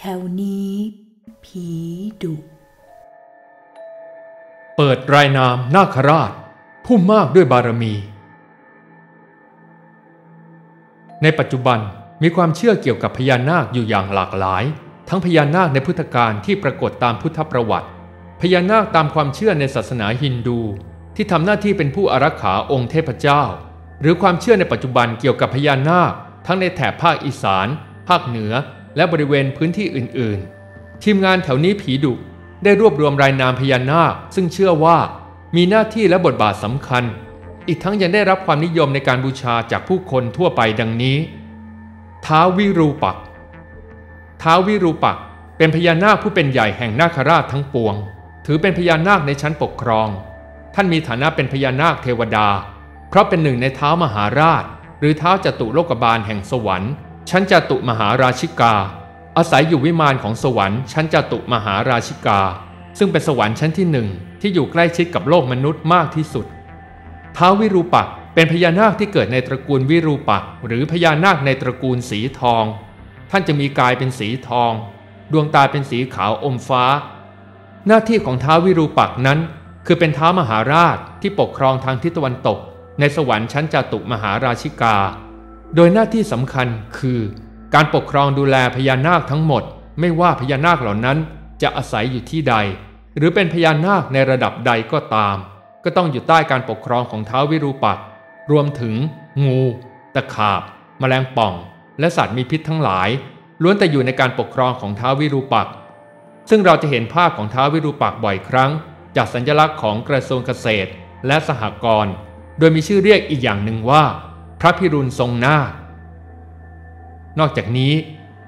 แถวนี้ ผีดุ เปิดรายนามนาคราช ผู้มากด้วยบารมี ในปัจจุบันมีความเชื่อเกี่ยวกับพญานาคอยู่อย่างหลากหลาย ทั้งพญานาคในพุทธกาลที่ปรากฏตามพุทธประวัติ พญานาคตามความเชื่อในศาสนาฮินดู ที่ทำหน้าที่เป็นผู้อารักขาองค์เทพเจ้า หรือความเชื่อในปัจจุบันเกี่ยวกับพญานาค ทั้งในแถบภาคอีสาน ภาคเหนือ และบริเวณพื้นที่อื่นๆ ทีมงานแถวนี้ผีดุได้รวบรวมรายนามพญานาค ซึ่งเชื่อว่ามีหน้าที่และบทบาทสำคัญ อีกทั้งยังได้รับความนิยมในการบูชาจากผู้คนทั่วไปดังนี้ท้าววิรูปักษ์ท้าววิรูปักษ์เป็นพญานาคผู้เป็นใหญ่แห่งนาคราชทั้งปวง ถือเป็นพญานาคในชั้นปกครอง ท่านมีฐานะเป็นพญานาคเทวดา เพราะเป็นหนึ่งในเท้ามหาราช หรือเท้าจตุโลกบาลแห่งสวรรค์ ชั้นจตุมหาราชิกา อาศัยอยู่วิมานของสวรรค์ชั้นจตุมหาราชิกา ซึ่งเป็นสวรรค์ชั้นที่หนึ่งที่อยู่ใกล้ชิดกับโลกมนุษย์มากที่สุดท้าววิรูปักเป็นพญานาคที่เกิดในตระกูลวิรูปักหรือพญานาคในตระกูลสีทอง ท่านจะมีกายเป็นสีทอง ดวงตาเป็นสีขาวอมฟ้า หน้าที่ของท้าววิรูปักนั้น คือเป็นท้าวมหาราชที่ปกครองทางทิศตะวันตก ในสวรรค์ชั้นจตุมหาราชิกา โดยหน้าที่สำคัญคือการปกครองดูแลพญานาคทั้งหมด ไม่ว่าพญานาคเหล่านั้นจะอาศัยอยู่ที่ใด หรือเป็นพญานาคในระดับใดก็ตาม ก็ต้องอยู่ใต้การปกครองของท้าววิรูปักษ์รวมถึง งู ตะขาบแมลงป่อง และสัตว์มีพิษทั้งหลาย ล้วนแต่อยู่ในการปกครองของท้าววิรูปักษ์ซึ่งเราจะเห็นภาพของท้าววิรูปักษ์บ่อยครั้ง จากสัญลักษณ์ของกระทรวงเกษตรและสหกรณ์โดยมีชื่อเรียกอีกอย่างหนึ่งว่า พระพิรุณทรงนานอกจากนี้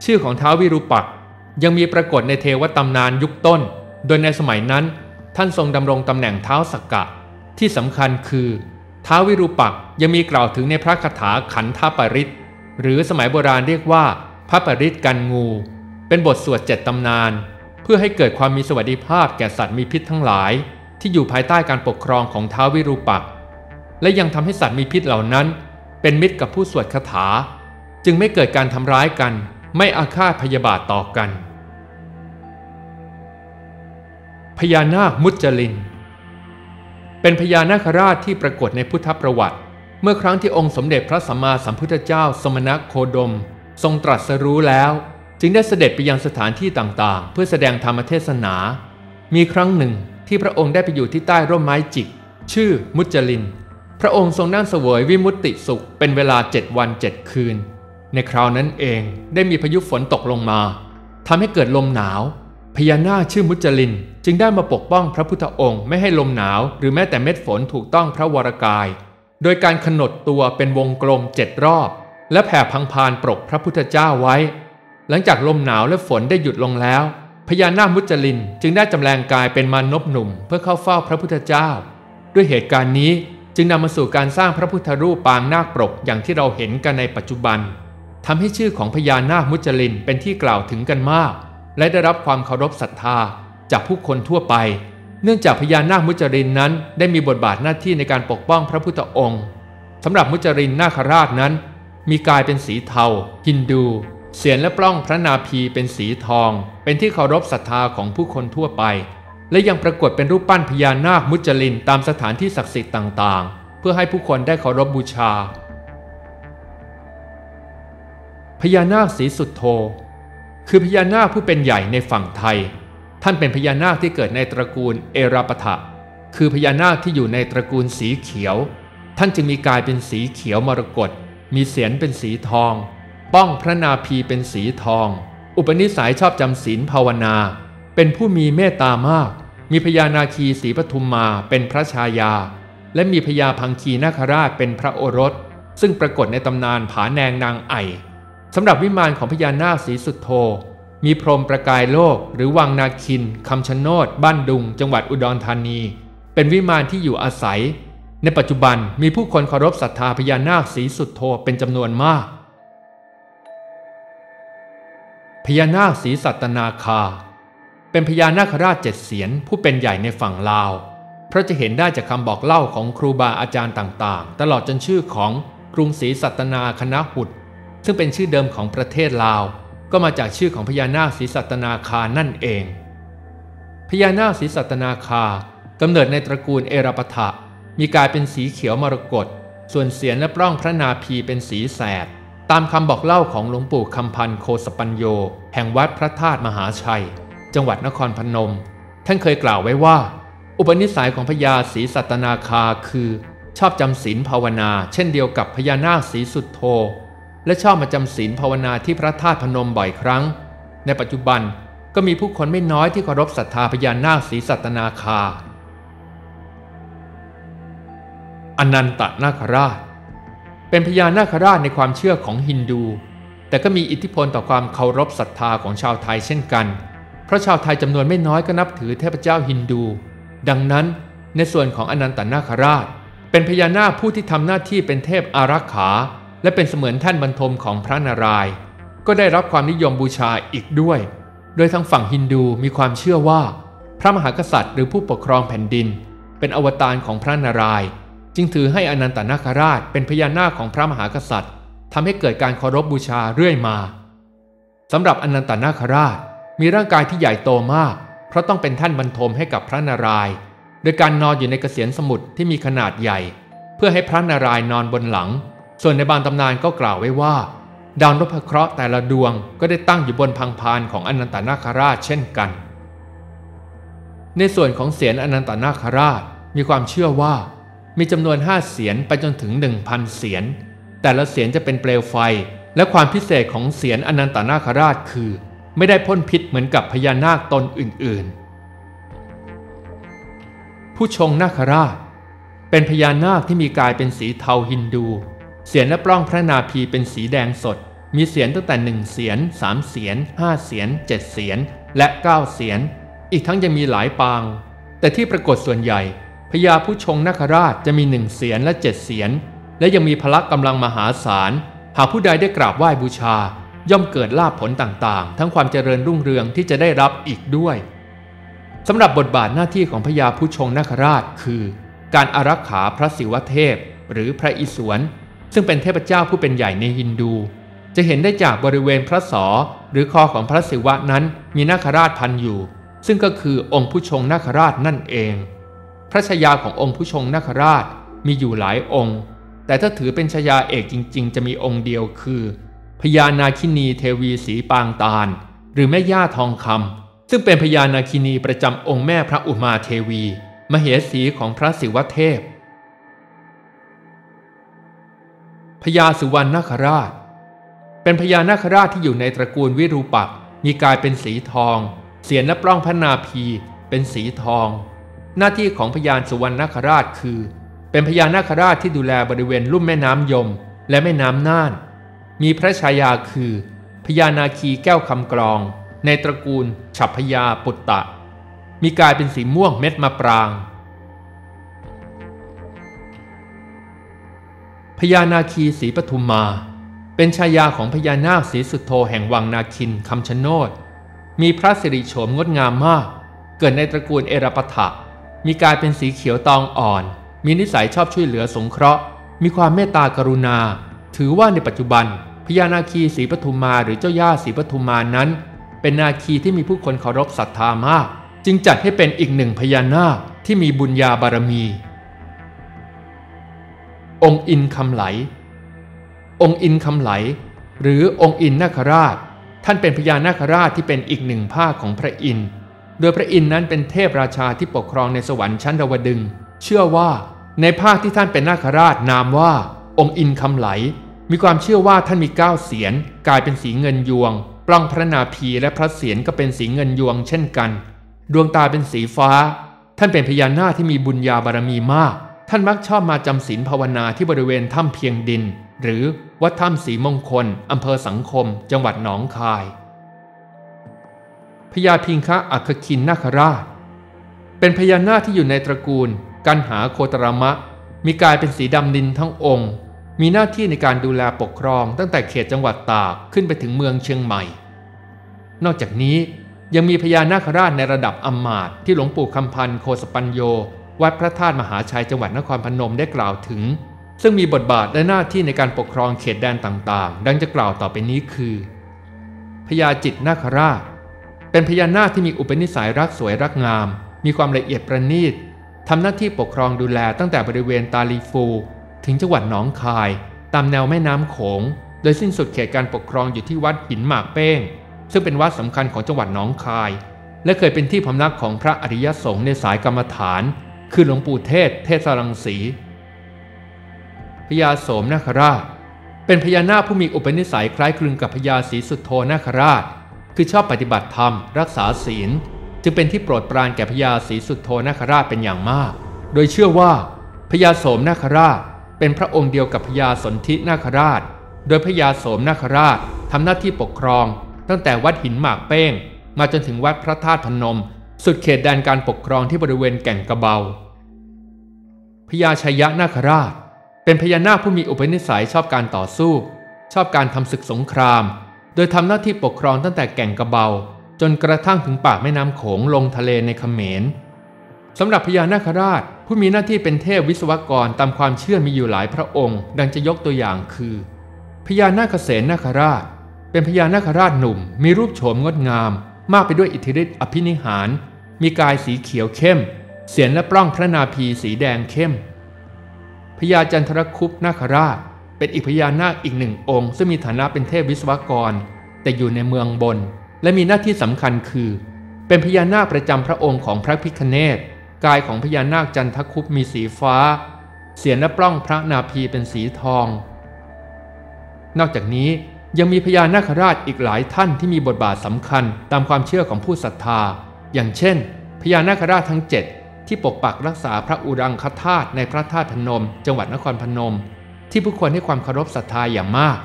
ชื่อของท้าววิรูปักษ์ยังมีปรากฏในเทวตำนานยุคต้น โดยในสมัยนั้น ท่านทรงดำรงตำแหน่งเท้าสักกะ ที่สำคัญคือท้าววิรูปักษ์ยังมีกล่าวถึงในพระคาถาขันธปริตหรือสมัยโบราณเรียกว่าพระปริตกันงู เป็นบทสวดเจ็ดตำนาน เพื่อให้เกิดความมีสวัสดิภาพแก่สัตว์มีพิษทั้งหลาย ที่อยู่ภายใต้การปกครองของท้าววิรูปักษ์และยังทำให้สัตว์มีพิษเหล่านั้น เป็นมิตรกับผู้สวดคาถา จึงไม่เกิดการทำร้ายกัน ไม่อาฆาตพยาบาทต่อกัน พญานาคมุจลิน เป็นพญานาคราชที่ปรากฏในพุทธประวัติ เมื่อครั้งที่องค์สมเด็จพระสัมมาสัมพุทธเจ้า สมณโคดม ทรงตรัสรู้แล้ว จึงได้เสด็จไปยังสถานที่ต่างๆ เพื่อแสดงธรรมเทศนา มีครั้งหนึ่งที่พระองค์ได้ไปอยู่ที่ใต้ร่มไม้จิก ชื่อมุจลิน พระองค์ทรงนั่งเสวยวิมุตติสุขเป็นเวลาเจ็ดวันเจ็ดคืน ในคราวนั้นเองได้มีพายุฝนตกลงมาทำให้เกิดลมหนาว พญานาคชื่อมุจลิน จึงได้มาปกป้องพระพุทธองค์ไม่ให้ลมหนาว หรือแม้แต่เม็ดฝนถูกต้องพระวรกาย โดยการขนดตัวเป็นวงกลมเจ็ดรอบ และแผ่พังพานปกพระพุทธเจ้าไว้ หลังจากลมหนาวและฝนได้หยุดลงแล้วพญานาคมุจลินจึงได้จำแรงกายเป็นมานพหนุ่ม เพื่อเข้าเฝ้าพระพุทธเจ้า ด้วยเหตุการณ์นี้ จึงนำมาสู่การสร้างพระพุทธรูปปางนาคปรกอย่างที่เราเห็นกันในปัจจุบันทำให้ชื่อของพญานาคมุจลินเป็นที่กล่าวถึงกันมาก และได้รับความเคารพศรัทธาจากผู้คนทั่วไป เนื่องจากพญานาคมุจรินนั้นได้มีบทบาทหน้าที่ในการปกป้องพระพุทธองค์สำหรับมุจรินนาคราชนั้น มีกายเป็นสีเทาฮินดูเสียนและปล้องพระนาภีเป็นสีทอง เป็นที่เคารพศรัทธาของผู้คนทั่วไป และยังปรากฏเป็นรูปปั้นพญานาคมุจลินตามสถานที่ศักดิ์สิทธิ์ต่างๆ เพื่อให้ผู้คนได้เคารพบูชา พญานาคสีสุดโท คือพญานาคผู้เป็นใหญ่ในฝั่งไทย ท่านเป็นพญานาคที่เกิดในตระกูลเอราปทะคือพญานาคที่อยู่ในตระกูลสีเขียว ท่านจึงมีกายเป็นสีเขียวมรกต มีเสียนเป็นสีทอง ป้องพระนาภีเป็นสีทอง อุปนิสัยชอบจำศีลภาวนา เป็นผู้มีเมตตามาก มีพญานาคีสีปทุมมาเป็นพระชายา และมีพญาพังคีนาคราชเป็นพระโอรส ซึ่งปรากฏในตำนานผาแนงนางไอสำหรับวิมานของพญานาคสีสุดโท มีพรมประกายโลก หรือวังนาคินคำชะโนด บ้านดุง จังหวัดอุดรธานี เป็นวิมานที่อยู่อาศัย ในปัจจุบันมีผู้คนเคารพศรัทธาพญานาคสีสุดโทเป็นจำนวนมากพญานาคสีสัตนาคา เป็นพญานาคราชเจ็ดเสียนผู้เป็นใหญ่ในฝั่งลาว เพราะจะเห็นได้จากคำบอกเล่าของครูบาอาจารย์ต่างๆ ตลอดจนชื่อของกรุงศรีสัตนาคณะหุดซึ่งเป็นชื่อเดิมของประเทศลาว ก็มาจากชื่อของพญานาคศรีสัตนาคานั่นเอง พญานาคศรีสัตนาคากำเนิดในตระกูลเอราปทะมีกายเป็นสีเขียวมรกตส่วนเสียนและปล้องพระนาภีเป็นสีแสด ตามคำบอกเล่าของหลวงปู่คำพันโคสปัญโย แห่งวัดพระธาตุมหาชัย จังหวัดนครพนม ท่านเคยกล่าวไว้ว่า อุปนิสัยของพญาศรีสัตนาคาคือ ชอบจำศีลภาวนา เช่นเดียวกับพญานาคศรีสุดโท และชอบมาจำศีลภาวนาที่พระธาตุพนมบ่อยครั้ง ในปัจจุบันก็มีผู้คนไม่น้อยที่เคารพศรัทธาพญานาคศรีสัตนาคาอนันตนาคราช เป็นพญานาคราชในความเชื่อของฮินดู แต่ก็มีอิทธิพลต่อความเคารพศรัทธาของชาวไทยเช่นกัน เพราะชาวไทยจำนวนไม่น้อยก็นับถือเทพเจ้าฮินดู ดังนั้นในส่วนของอนันตนาคราช เป็นพญานาคผู้ที่ทำหน้าที่เป็นเทพอารักขา และเป็นเสมือนท่านบรรทมของพระนารายณ์ก็ได้รับความนิยมบูชาอีกด้วย โดยทางฝั่งฮินดูมีความเชื่อว่า พระมหากษัตริย์หรือผู้ปกครองแผ่นดิน เป็นอวตารของพระนารายณ์จึงถือให้อนันตนาคราช เป็นพญานาคของพระมหากษัตริย์ทำให้เกิดการเคารพบบูชาเรื่อยมาสำหรับอนันตนาคราช มีร่างกายที่ใหญ่โตมาก เพราะต้องเป็นท่านบรรทมให้กับพระนารายณ์โดยการนอนอยู่ในเกษียนสมุทรที่มีขนาดใหญ่ เพื่อให้พระนารายณ์นอนบนหลัง ส่วนในบางตำนานก็กล่าวไว้ว่า ดาวนพเคราะห์แต่ละดวงก็ได้ตั้งอยู่บนพังพานของอนันตนาคราชเช่นกัน ในส่วนของเสียนอนันตนาคราชมีความเชื่อว่า มีจำนวนห้าเสียนไปจนถึง 1,000 เสียนแต่ละเสียนจะเป็นเปลวไฟ และความพิเศษของเสียนอนันตนาคราชคือ ไม่ได้พ่นพิษเหมือนกับพญานาคตนอื่นๆ ผู้ชงนาคราช เป็นพญานาคที่มีกายเป็นสีเทาฮินดู เสียนและปล้องพระนาภีเป็นสีแดงสด มีเสียนตั้งแต่หนึ่งเสียนสามเสียนห้าเสียนเจ็ดเสียนและเก้าเสียน อีกทั้งยังมีหลายปาง แต่ที่ปรากฏส่วนใหญ่พญาผู้ชงนาคราชจะมีหนึ่งเสียนและเจ็ดเสียน และยังมีพละกำลังมหาศาล หากผู้ใดได้กราบไหว้บูชา ย่อมเกิดลาภผลต่างๆ ทั้งความเจริญรุ่งเรืองที่จะได้รับอีกด้วยสำหรับบทบาทหน้าที่ของพญาผู้ชงนาคราชคือ การอารักขาพระศิวเทพ หรือพระอิศวรซึ่งเป็นเทพเจ้าผู้เป็นใหญ่ในฮินดู จะเห็นได้จากบริเวณพระศอหรือคอของพระศิวะนั้นมีนาคราชพันอยู่ ซึ่งก็คือองค์ผู้ชงนาคราชนั่นเอง พระชายาขององค์ผู้ชงนาคราชมีอยู่หลายองค์ แต่ถ้าถือเป็นชายาเอกจริง ๆ จะมีองค์เดียวคือ พญานาคินีเทวีสีปางตาล หรือแม่ย่าทองคำซึ่งเป็นพญานาคินีประจำองค์แม่พระอุมาเทวี มเหสีของพระศิวเทพพญาสุวรรณนาคราช เป็นพญานาคราชที่อยู่ในตระกูลวิรูปักมีกายเป็นสีทอง เสียนและปล้องพระนาภีเป็นสีทอง หน้าที่ของพญานสุวรรณนาคราชคือ เป็นพญานาคราชที่ดูแลบริเวณลุ่มแม่น้ำยม และแม่น้ำน่าน มีพระชายาคือพญานาคีแก้วคำกรอง ในตระกูลฉับพญาปุตตะ มีกายเป็นสีม่วงเม็ดมะปรางพญานาคีสีปทุมมา เป็นชายาของพญานาคสีสุดโทแห่งวังนาคินคำชะโนดมีพระสิริโฉมงดงามมาก เกิดในตระกูลเอราปถะมีกายเป็นสีเขียวตองอ่อน มีนิสัยชอบช่วยเหลือสงเคราะห์ มีความเมตตากรุณา ถือว่าในปัจจุบัน พญานาคีศรีปทุมมาหรือเจ้าย่าศรีปทุมมานั้น เป็นนาคีที่มีผู้คนเคารพศรัทธามาก จึงจัดให้เป็นอีกหนึ่งพญานาคที่มีบุญญาบารมี องค์อินคำไหล องค์อินคำไหล หรือองค์อินนาคราช ท่านเป็นพญานาคราชที่เป็นอีกหนึ่งภาคของพระอินทร์โดยพระอินทร์นั้นเป็นเทพราชาที่ปกครองในสวรรค์ชั้นดาวดึง เชื่อว่าในภาคที่ท่านเป็นนาคราชนามว่า องค์อินคำไหล มีความเชื่อว่าท่านมีเก้าเสียนกลายเป็นสีเงินยวง ปล้องพระนาภีและพระเสียนก็เป็นสีเงินยวงเช่นกัน ดวงตาเป็นสีฟ้า ท่านเป็นพญานาคที่มีบุญญาบารมีมาก ท่านมักชอบมาจำศีลภาวนาที่บริเวณถ้ำเพียงดิน หรือวัดถ้ำสีมงคลอำเภอสังคม จังหวัดหนองคายพญาพิงคะอัคคินนาคราช เป็นพญานาคที่อยู่ในตระกูล กันหาโคตรมะ มีกายเป็นสีดำดินทั้งองค์ มีหน้าที่ในการดูแลปกครองตั้งแต่เขตจังหวัดตากขึ้นไปถึงเมืองเชียงใหม่ นอกจากนี้ยังมีพญานาคราชในระดับอัมมาตที่หลวงปู่คำพันธ์โคสปัญโย วัดพระธาตุมหาชัยจังหวัดนครพนมได้กล่าวถึง ซึ่งมีบทบาทและหน้าที่ในการปกครองเขตแดนต่างๆ ดังจะกล่าวต่อไปนี้คือพญาจิตนาคราช เป็นพญานาคที่มีอุปนิสัยรักสวยรักงาม มีความละเอียดประณีตทำหน้าที่ปกครองดูแลตั้งแต่บริเวณตาลีฟู ถึงจังหวัดหนองคาย ตามแนวแม่น้ำโขง โดยสิ้นสุดเขตการปกครองอยู่ที่วัดหินหมากเป้ง ซึ่งเป็นวัดสำคัญของจังหวัดหนองคาย และเคยเป็นที่พำนักของพระอริยสงฆ์ในสายกรรมฐาน คือหลวงปู่เทศ เทศรังสีพญาโสมนาคราช เป็นพญานาคผู้มีอุปนิสัยคล้ายคลึงกับพญาศรีสุโธนาคราช คือชอบปฏิบัติธรรม รักษาศีล จึงเป็นที่โปรดปรานแก่พญาศรีสุโธนาคราชเป็นอย่างมาก โดยเชื่อว่าพญาโสมนาคราช เป็นพระองค์เดียวกับพญาสนธินาคราช โดยพญาโสมนาคราชทำหน้าที่ปกครอง ตั้งแต่วัดหินหมากเป้ง มาจนถึงวัดพระธาตุพนม สุดเขตแดนการปกครองที่บริเวณแก่งกระเบาพญาชัยนาคราช เป็นพญานาคผู้มีอุปนิสัยชอบการต่อสู้ ชอบการทำศึกสงคราม โดยทำหน้าที่ปกครองตั้งแต่แก่งกระเบา จนกระทั่งถึงปากแม่น้ำโขงลงทะเลในเขมร สำหรับพญานาคราช ผู้มีหน้าที่เป็นเทพวิศวกรตามความเชื่อมีอยู่หลายพระองค์ ดังจะยกตัวอย่างคือพญานาคเสนนาคราช เป็นพญานาคราชหนุ่ม มีรูปโฉมงดงาม มากไปด้วยอิทธิฤทธิอภินิหาร มีกายสีเขียวเข้ม เสียนและปล้องพระนาภีสีแดงเข้มพญาจันทรคุปนาคราช เป็นอีกพญานาคอีกหนึ่งองค์ ซึ่งมีฐานะเป็นเทพวิศวกร แต่อยู่ในเมืองบน และมีหน้าที่สำคัญคือ เป็นพญานาคประจำพระองค์ของพระพิคเนต กายของพญานาคจันทคุปมีสีฟ้า เสียนและปล้องพระนาภีเป็นสีทอง นอกจากนี้ยังมีพญานาคราชอีกหลายท่านที่มีบทบาทสำคัญตามความเชื่อของผู้ศรัทธา อย่างเช่น พญานาคราชทั้งเจ็ดที่ปกปักรักษาพระอุรังคธาตุในพระธาตุพนม จังหวัดนครพนม ที่ผู้คนให้ความเคารพศรัทธาอย่างมาก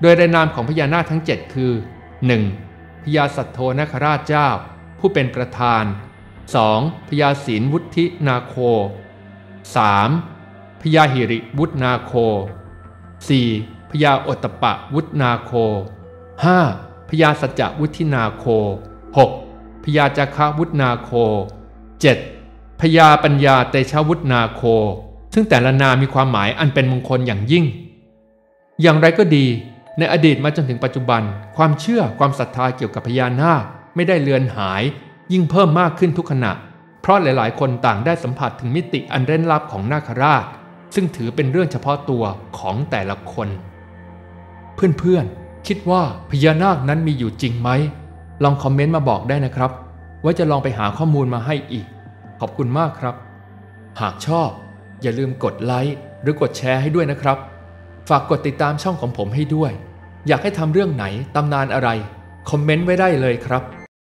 โดยรายนามของพญานาคทั้ง 7 คือ 1. พญาสัตโธนาคราชเจ้า ผู้เป็นประธาน 2. พญาศีลวุฒินาโค 3. พญาหิริวุฒนาโค 4. พญาอตปะวุฒนาโค 5. พญาสัจวุฒินาโค 6. พญาจักขวุฒนาโค 7. พญาปัญญาเตชะวุฒนาโค ซึ่งแต่ละนามมีความหมายอันเป็นมงคลอย่างยิ่ง อย่างไรก็ดีในอดีตมาจนถึงปัจจุบัน ความเชื่อความศรัทธาเกี่ยวกับพญานาคไม่ได้เลือนหาย ยิ่งเพิ่มมากขึ้นทุกขณะ เพราะหลายๆ คนต่างได้สัมผัสถึงมิติอันเร้นลับของนาคราช ซึ่งถือเป็นเรื่องเฉพาะตัวของแต่ละคน เพื่อนๆ คิดว่าพญานาคนั้นมีอยู่จริงไหม ลองคอมเมนต์มาบอกได้นะครับ ว่าจะลองไปหาข้อมูลมาให้อีก ขอบคุณมากครับ หากชอบ อย่าลืมกดไลค์หรือกดแชร์ให้ด้วยนะครับ ฝากกดติดตามช่องของผมให้ด้วย อยากให้ทำเรื่องไหนตำนานอะไร คอมเมนต์ไว้ได้เลยครับ